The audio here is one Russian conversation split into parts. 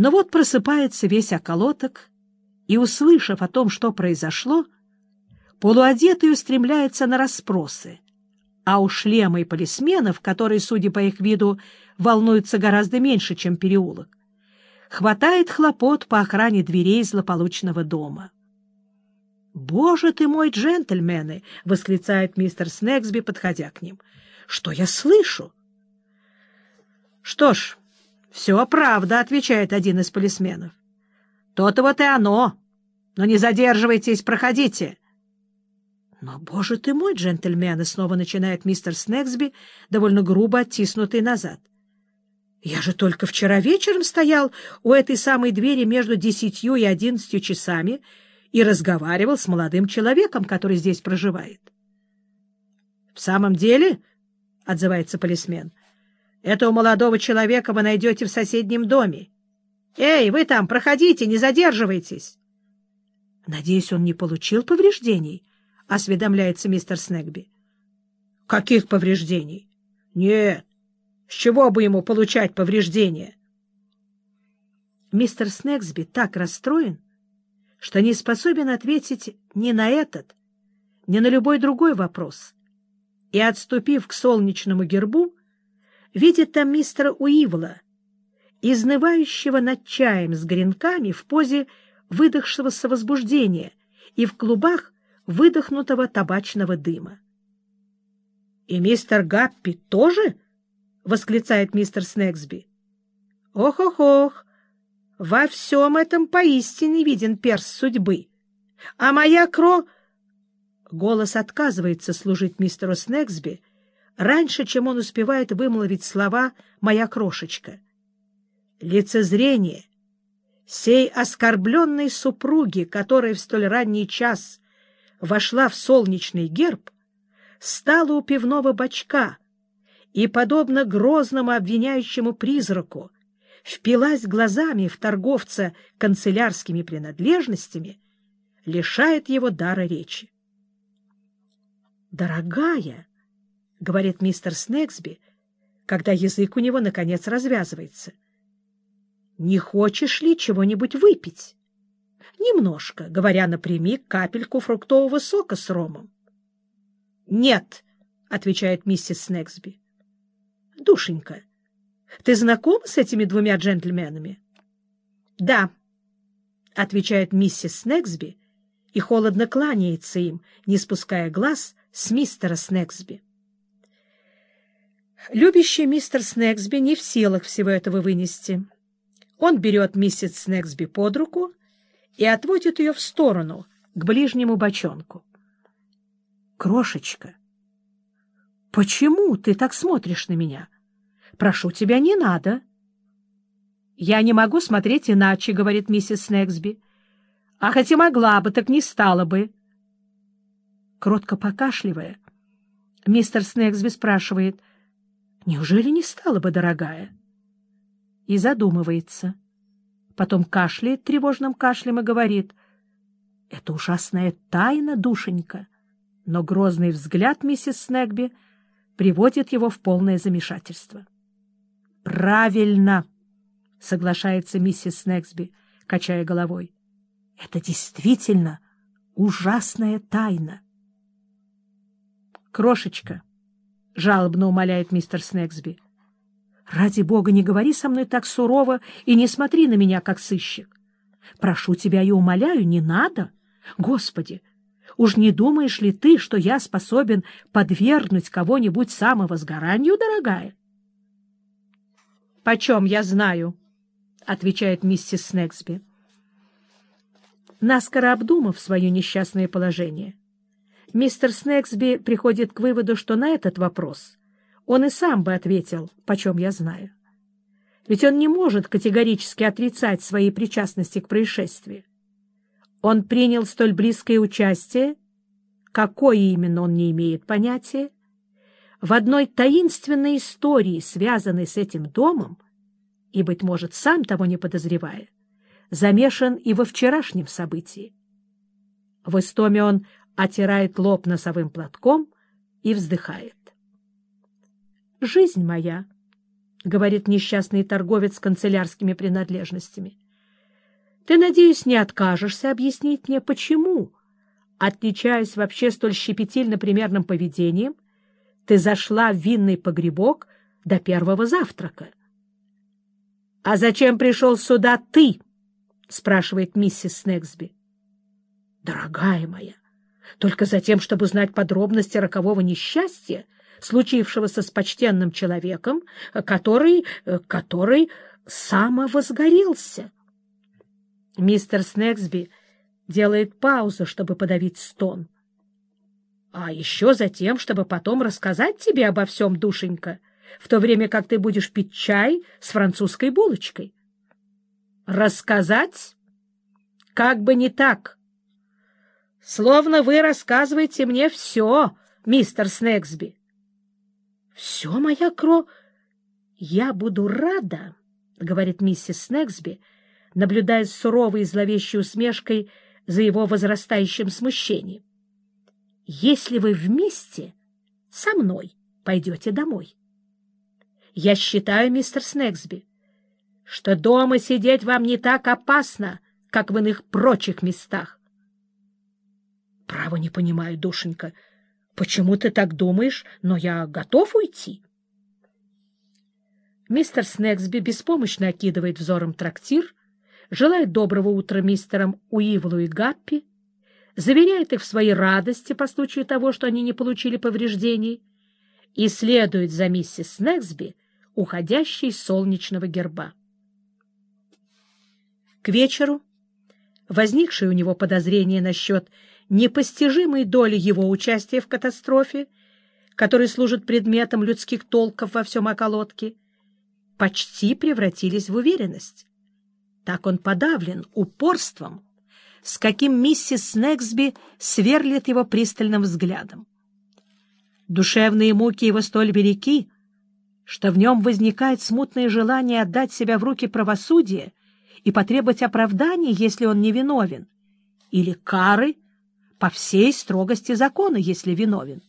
Но вот просыпается весь околоток, и, услышав о том, что произошло, полуодетый устремляется на расспросы, а у шлема и полисменов, которые, судя по их виду, волнуются гораздо меньше, чем переулок, хватает хлопот по охране дверей злополучного дома. «Боже ты мой, джентльмены!» — восклицает мистер Снегсби, подходя к ним. «Что я слышу?» «Что ж, все правда», — отвечает один из полисменов. «То-то вот и оно. Но не задерживайтесь, проходите». «Но, боже ты мой, джентльмены!» — снова начинает мистер Снегсби, довольно грубо оттиснутый назад. «Я же только вчера вечером стоял у этой самой двери между десятью и одиннадцатью часами и разговаривал с молодым человеком, который здесь проживает». «В самом деле?» — отзывается полисмен. «Этого молодого человека вы найдете в соседнем доме. Эй, вы там, проходите, не задерживайтесь!» «Надеюсь, он не получил повреждений?» — осведомляется мистер Снегби. «Каких повреждений?» «Нет, с чего бы ему получать повреждения?» Мистер Снегсби так расстроен, что не способен ответить ни на этот, ни на любой другой вопрос, и, отступив к солнечному гербу, видит там мистера Уивла, изнывающего над чаем с гренками в позе выдохшегося возбуждения и в клубах выдохнутого табачного дыма. — И мистер Гаппи тоже? — восклицает мистер Снегсби. — Ох-ох-ох! Во всем этом поистине виден перс судьбы. А моя кро... Голос отказывается служить мистеру Снегсби раньше, чем он успевает вымолвить слова «моя крошечка». Лицезрение сей оскорбленной супруги, которая в столь ранний час вошла в солнечный герб, стала у пивного бачка и, подобно грозному обвиняющему призраку, впилась глазами в торговца канцелярскими принадлежностями, лишает его дара речи. «Дорогая», — говорит мистер Снегсби, когда язык у него, наконец, развязывается, — «не хочешь ли чего-нибудь выпить?» «Немножко, говоря напрямик, капельку фруктового сока с ромом». «Нет», — отвечает миссис Снегсби. «Душенька, ты знаком с этими двумя джентльменами? — Да, — отвечает миссис Снегсби и холодно кланяется им, не спуская глаз с мистера Снегсби. Любящий мистер Снегсби не в силах всего этого вынести. Он берет миссис Снегсби под руку и отводит ее в сторону, к ближнему бочонку. — Крошечка, почему ты так смотришь на меня? — Прошу тебя, не надо. — Я не могу смотреть иначе, — говорит миссис Снегсби. — А хотя могла бы, так не стала бы. Кротко покашливая, мистер Снегсби спрашивает, — Неужели не стала бы, дорогая? И задумывается. Потом кашляет тревожным кашлем и говорит, — Это ужасная тайна, душенька. Но грозный взгляд миссис Снегби приводит его в полное замешательство. — Правильно, — соглашается миссис Снегсби, качая головой. — Это действительно ужасная тайна. — Крошечка, — жалобно умоляет мистер Снегсби, — ради бога, не говори со мной так сурово и не смотри на меня, как сыщик. Прошу тебя и умоляю, не надо. Господи, уж не думаешь ли ты, что я способен подвергнуть кого-нибудь самовозгоранию, дорогая? — Почем я знаю? — отвечает миссис Снегсби. Наскоро обдумав свое несчастное положение, мистер Снегсби приходит к выводу, что на этот вопрос он и сам бы ответил, почем я знаю. Ведь он не может категорически отрицать своей причастности к происшествию. Он принял столь близкое участие, какое именно он не имеет понятия, в одной таинственной истории, связанной с этим домом, и, быть может, сам того не подозревая, замешан и во вчерашнем событии. В истоме он отирает лоб носовым платком и вздыхает. «Жизнь моя, — говорит несчастный торговец канцелярскими принадлежностями. — Ты, надеюсь, не откажешься объяснить мне, почему, отличаясь вообще столь щепетильно-примерным поведением, ты зашла в винный погребок до первого завтрака? — А зачем пришел сюда ты? — спрашивает миссис Снегсби. — Дорогая моя, только за тем, чтобы узнать подробности рокового несчастья, случившегося с почтенным человеком, который... который самовозгорелся. Мистер Снегсби делает паузу, чтобы подавить стон. — А еще за тем, чтобы потом рассказать тебе обо всем, душенька, в то время как ты будешь пить чай с французской булочкой. — Рассказать? Как бы не так. Словно вы рассказываете мне все, мистер Снегсби. — Все, моя кро... — Я буду рада, — говорит миссис Снегсби, наблюдая с суровой и зловещей усмешкой за его возрастающим смущением. — Если вы вместе со мной пойдете домой. Я считаю, мистер Снегсби, что дома сидеть вам не так опасно, как в иных прочих местах. — Право не понимаю, душенька, — Почему ты так думаешь? Но я готов уйти. Мистер Снегсби беспомощно окидывает взором трактир, желает доброго утра мистерам Уивлу и Гаппи, заверяет их в своей радости по случаю того, что они не получили повреждений, и следует за миссис Снегсби, уходящей солнечного герба. К вечеру возникшее у него подозрение насчет непостижимой доли его участия в катастрофе, который служит предметом людских толков во всем околотке, почти превратились в уверенность. Так он подавлен упорством, с каким миссис Снегсби сверлит его пристальным взглядом. Душевные муки его столь велики, что в нем возникает смутное желание отдать себя в руки правосудия и потребовать оправдания, если он невиновен, или кары, по всей строгости закона, если виновен.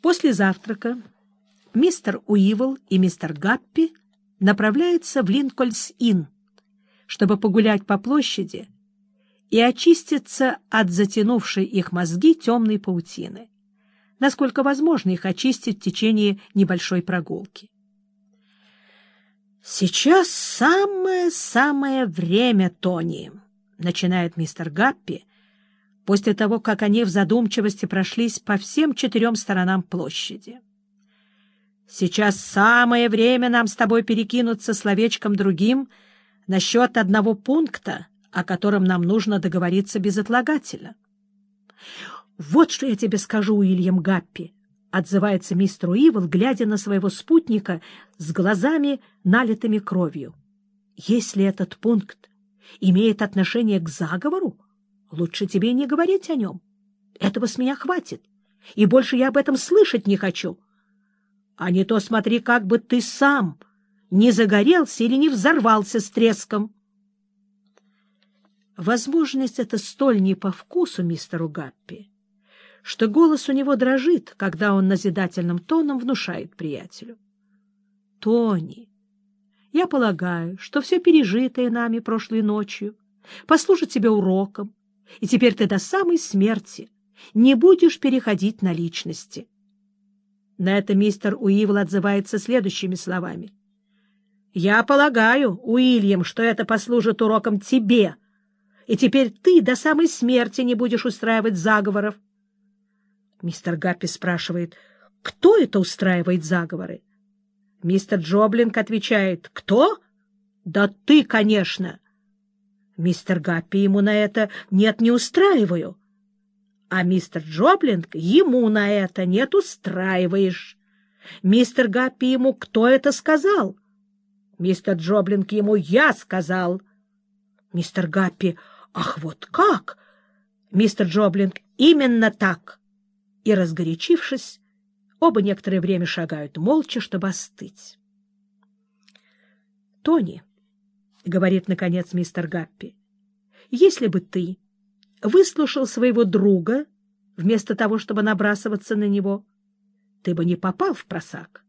После завтрака мистер Уивл и мистер Гаппи направляются в Линкольнс-Инн, чтобы погулять по площади и очиститься от затянувшей их мозги темной паутины, насколько возможно их очистить в течение небольшой прогулки. «Сейчас самое-самое время, Тони!» — начинает мистер Гаппи, после того, как они в задумчивости прошлись по всем четырем сторонам площади. «Сейчас самое время нам с тобой перекинуться словечком другим насчет одного пункта, о котором нам нужно договориться безотлагательно». «Вот что я тебе скажу, Уильям Гаппи», — отзывается мистер Уивл, глядя на своего спутника с глазами, налитыми кровью. «Если этот пункт имеет отношение к заговору, лучше тебе не говорить о нем. Этого с меня хватит, и больше я об этом слышать не хочу. А не то смотри, как бы ты сам не загорелся или не взорвался с треском. Возможность эта столь не по вкусу мистеру Гаппи, что голос у него дрожит, когда он назидательным тоном внушает приятелю. — Тони, я полагаю, что все пережитое нами прошлой ночью послужит тебе уроком, и теперь ты до самой смерти не будешь переходить на личности. На это мистер Уивл отзывается следующими словами. «Я полагаю, Уильям, что это послужит уроком тебе, и теперь ты до самой смерти не будешь устраивать заговоров». Мистер Гаппи спрашивает, кто это устраивает заговоры? Мистер Джоблинг отвечает, «Кто? Да ты, конечно!» Мистер Гаппи ему на это «нет, не устраиваю». А мистер Джоблинг ему на это «нет, устраиваешь». Мистер Гаппи ему «кто это сказал?» Мистер Джоблинг ему «я сказал». Мистер Гаппи «ах, вот как?» Мистер Джоблинг «именно так». И, разгорячившись, Оба некоторое время шагают молча, чтобы остыть. «Тони», — говорит, наконец, мистер Гаппи, — «если бы ты выслушал своего друга вместо того, чтобы набрасываться на него, ты бы не попал в просак.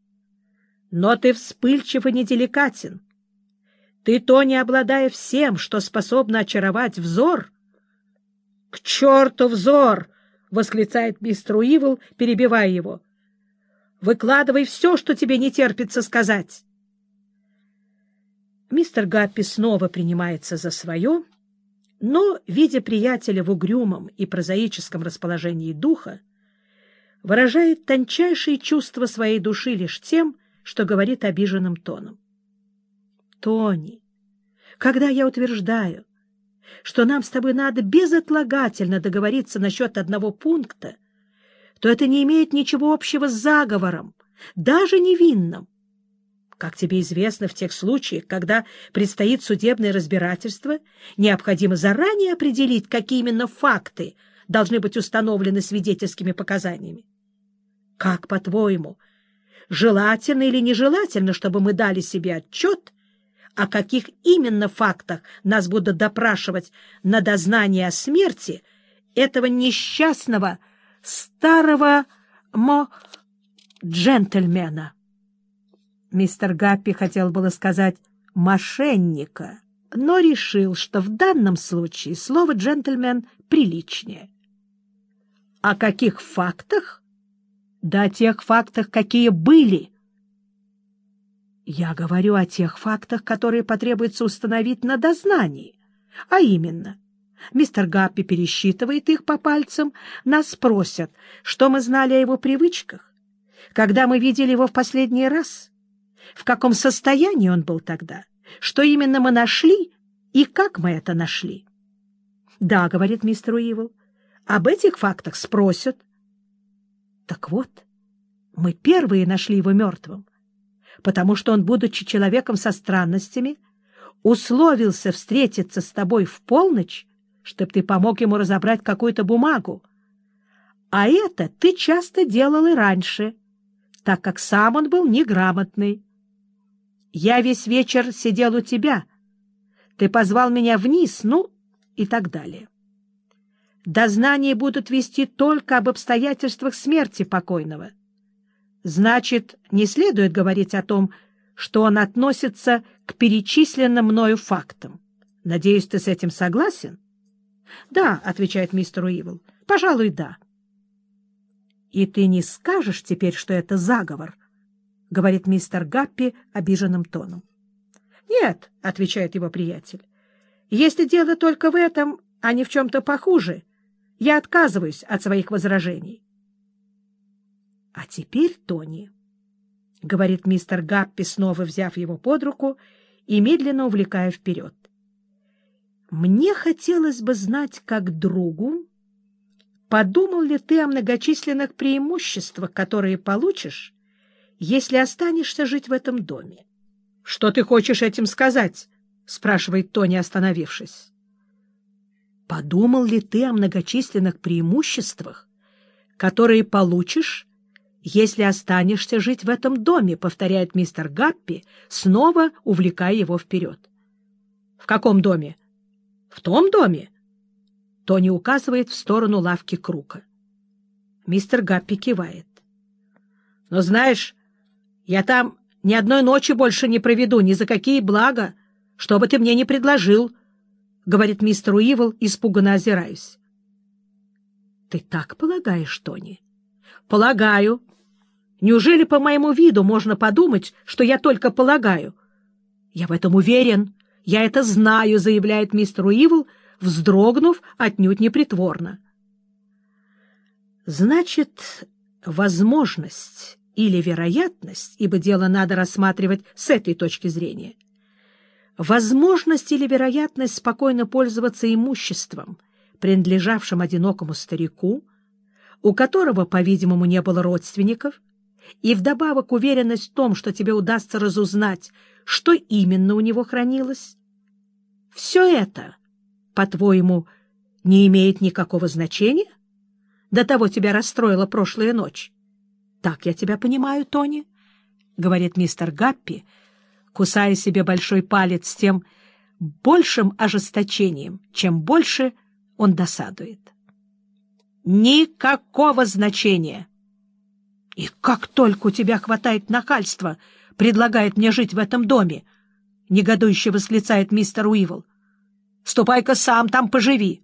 Но ты вспыльчив и неделикатен. Ты, Тони, обладая всем, что способно очаровать взор... — К черту взор! — восклицает мистер Уивл, перебивая его. — Выкладывай все, что тебе не терпится сказать. Мистер Гаппи снова принимается за свое, но, видя приятеля в угрюмом и прозаическом расположении духа, выражает тончайшие чувства своей души лишь тем, что говорит обиженным тоном. «Тони, когда я утверждаю, что нам с тобой надо безотлагательно договориться насчет одного пункта, то это не имеет ничего общего с заговором, даже невинным. Как тебе известно, в тех случаях, когда предстоит судебное разбирательство, необходимо заранее определить, какие именно факты должны быть установлены свидетельскими показаниями. Как, по-твоему, желательно или нежелательно, чтобы мы дали себе отчет о каких именно фактах нас будут допрашивать на дознание о смерти этого несчастного старого мо... джентльмена. Мистер Гаппи хотел было сказать «мошенника», но решил, что в данном случае слово «джентльмен» приличнее. О каких фактах? Да о тех фактах, какие были, я говорю о тех фактах, которые потребуется установить на дознании. А именно, мистер Гаппи пересчитывает их по пальцам, нас спросят, что мы знали о его привычках, когда мы видели его в последний раз, в каком состоянии он был тогда, что именно мы нашли и как мы это нашли. «Да», — говорит мистер Уивл, — «об этих фактах спросят». Так вот, мы первые нашли его мертвым потому что он, будучи человеком со странностями, условился встретиться с тобой в полночь, чтобы ты помог ему разобрать какую-то бумагу. А это ты часто делал и раньше, так как сам он был неграмотный. Я весь вечер сидел у тебя. Ты позвал меня вниз, ну, и так далее. Дознания будут вести только об обстоятельствах смерти покойного. Значит, не следует говорить о том, что он относится к перечисленным мною фактам. Надеюсь, ты с этим согласен? — Да, — отвечает мистер Уивл, — пожалуй, да. — И ты не скажешь теперь, что это заговор? — говорит мистер Гаппи обиженным тоном. — Нет, — отвечает его приятель, — если дело только в этом, а не в чем-то похуже, я отказываюсь от своих возражений. — А теперь, Тони, — говорит мистер Гаппи, снова взяв его под руку и медленно увлекая вперед, — мне хотелось бы знать, как другу, подумал ли ты о многочисленных преимуществах, которые получишь, если останешься жить в этом доме. — Что ты хочешь этим сказать? — спрашивает Тони, остановившись. — Подумал ли ты о многочисленных преимуществах, которые получишь, если останешься жить в этом доме, — повторяет мистер Гаппи, снова увлекая его вперед. — В каком доме? — В том доме. Тони указывает в сторону лавки Крука. Мистер Гаппи кивает. — Но знаешь, я там ни одной ночи больше не проведу, ни за какие блага, что бы ты мне не предложил, — говорит мистер Уивл, испуганно озираясь. — Ты так полагаешь, Тони? — Полагаю, Неужели по моему виду можно подумать, что я только полагаю? — Я в этом уверен. Я это знаю, — заявляет мистер Уивл, вздрогнув отнюдь непритворно. Значит, возможность или вероятность, ибо дело надо рассматривать с этой точки зрения, возможность или вероятность спокойно пользоваться имуществом, принадлежавшим одинокому старику, у которого, по-видимому, не было родственников, и вдобавок уверенность в том, что тебе удастся разузнать, что именно у него хранилось, все это, по-твоему, не имеет никакого значения? До того тебя расстроила прошлая ночь. Так я тебя понимаю, Тони, — говорит мистер Гаппи, кусая себе большой палец с тем большим ожесточением, чем больше он досадует. Никакого значения! — И как только у тебя хватает нахальства предлагает мне жить в этом доме? — негодующе восклицает мистер Уивол. — Ступай-ка сам там поживи.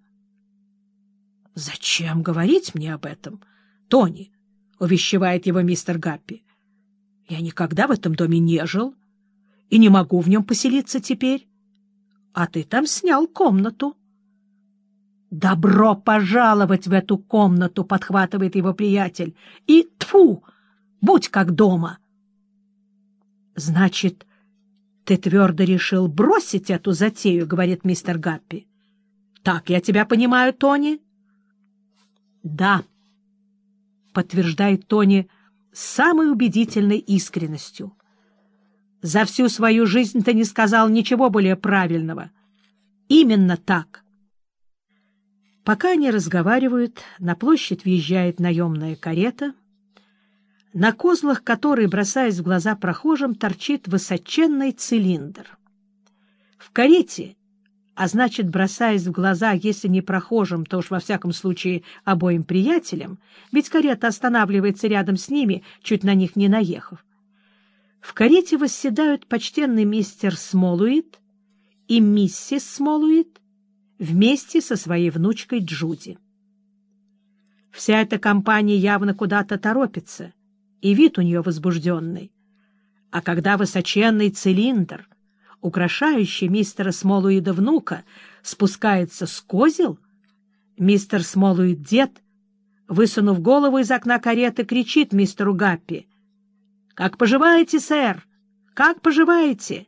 — Зачем говорить мне об этом, Тони? — увещевает его мистер Гаппи. — Я никогда в этом доме не жил и не могу в нем поселиться теперь. А ты там снял комнату. — Добро пожаловать в эту комнату! — подхватывает его приятель. — И тфу, будь как дома! — Значит, ты твердо решил бросить эту затею, — говорит мистер Гаппи. — Так я тебя понимаю, Тони? — Да, — подтверждает Тони с самой убедительной искренностью. За всю свою жизнь ты не сказал ничего более правильного. Именно так. Пока они разговаривают, на площадь въезжает наемная карета, на козлах которой, бросаясь в глаза прохожим, торчит высоченный цилиндр. В карете, а значит, бросаясь в глаза, если не прохожим, то уж во всяком случае обоим приятелям, ведь карета останавливается рядом с ними, чуть на них не наехав, в карете восседают почтенный мистер Смолуит и миссис Смолуит вместе со своей внучкой Джуди. Вся эта компания явно куда-то торопится, и вид у нее возбужденный. А когда высоченный цилиндр, украшающий мистера Смолуида внука, спускается с козел, мистер Смолуид дед, высунув голову из окна кареты, кричит мистеру Гаппи — «Как поживаете, сэр? Как поживаете?»